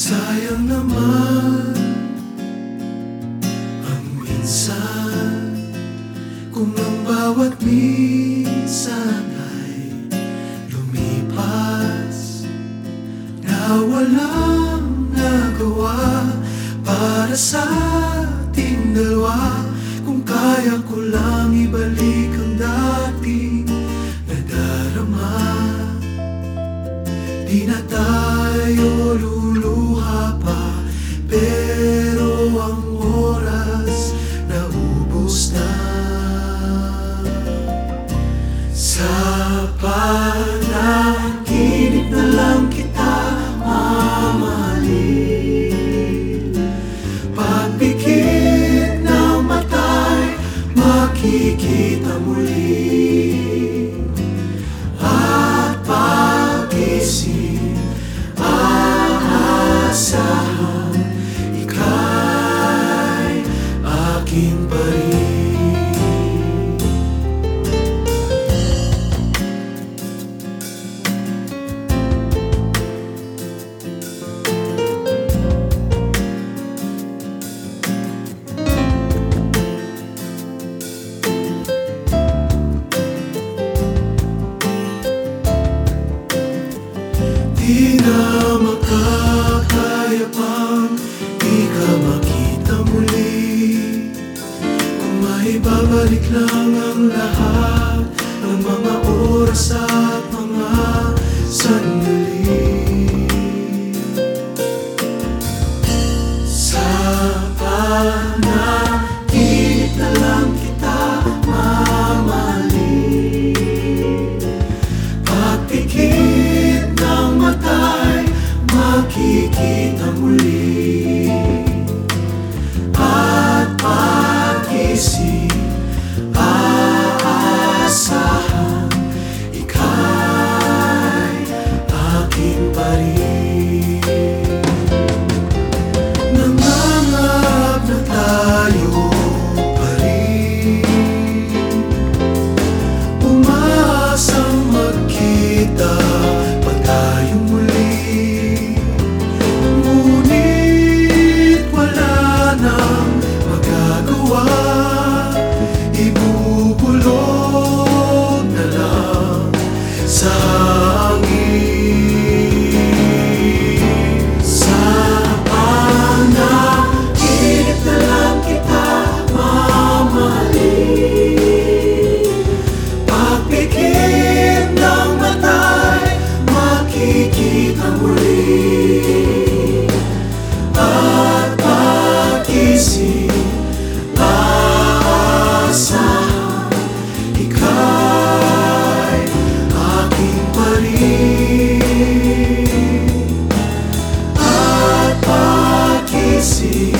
Sayang naman Ang minsan. Kung ang bawat minsan ay lumipas Na walang nagawa Para sa ating dalawa. Kung kaya ko lang ibalik akin pa rin Di na makakaya pang di makita muli Kung maibabalik lang ang lahat ng mga oras at mga sandali rin At pagising